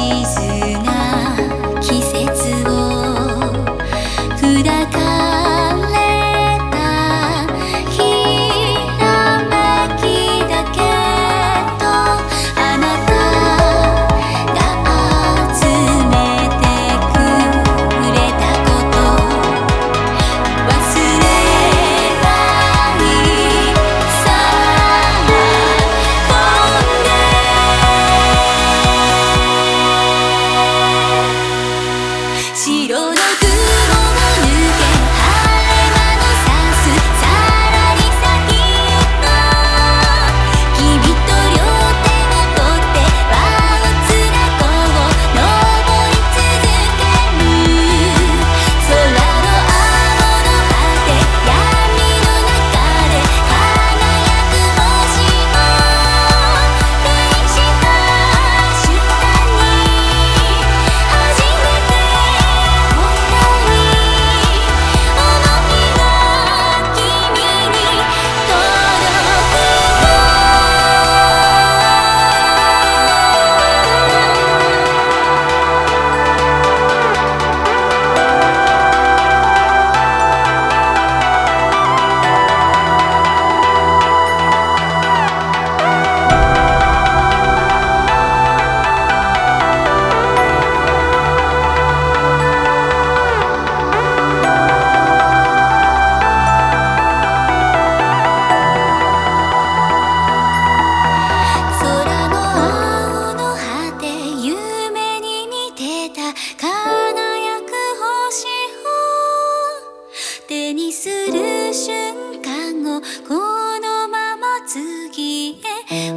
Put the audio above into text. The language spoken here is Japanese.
easy. にする瞬間をこのまま次へ。